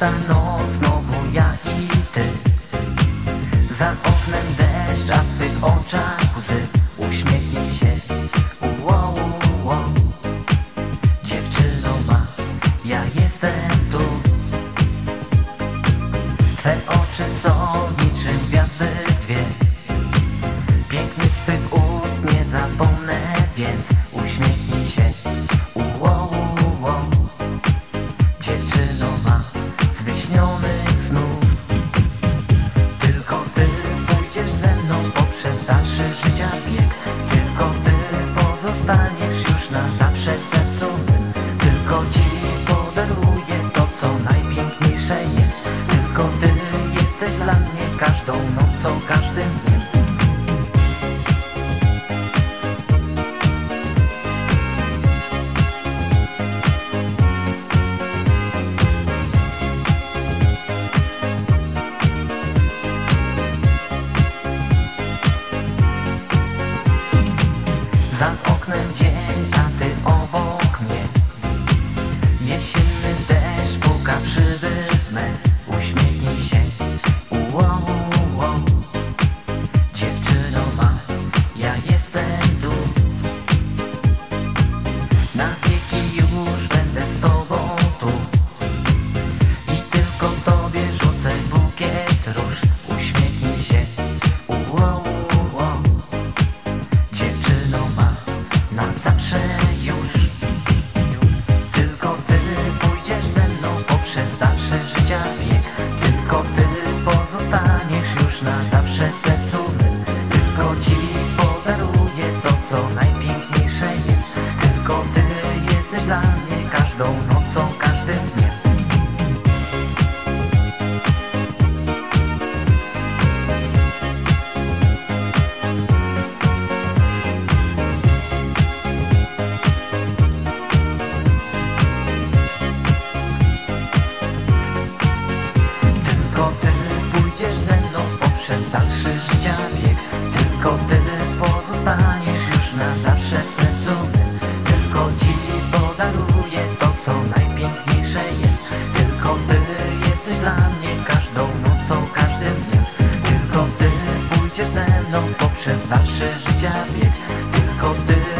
Pusta noc, znowu ja i ty. Za oknem deszcz, a w twych oczach łzy. Uśmiechnij się, wow, wow. Dziewczyno ma, ja jestem tu. Twe oczy są niczym gwiazdy dwie. Pięknych twych ust nie zapomnę, więc uśmiechnij się mną poprzez dalszy życia bieg Tylko ty pozostaniesz już na zawsze w sercu. Tylko ci podaruję to co najpiękniejsze jest. Tylko ty jesteś dla mnie każdą nocą, każdym deszcz puka w szyby me Uśmiechnij się, wow, wow Dziewczyno ma, ja jestem tu. Na wieki już będę z tobą tu. I tylko tobie rzucę bukiet róż. Uśmiechnij się, wow, wow Dziewczyno ma na zawsze na zawsze sercu. Tylko ci podaruję to co najpiękniejsze mną poprzez dalszy życia bieg Tylko ty pozostaniesz już na zawsze w sercu. Tylko ci podaruję to co najpiękniejsze jest. Tylko ty jesteś dla mnie każdą nocą, każdym dniem. Tylko ty pójdziesz ze mną poprzez dalszy życia bieg Tylko ty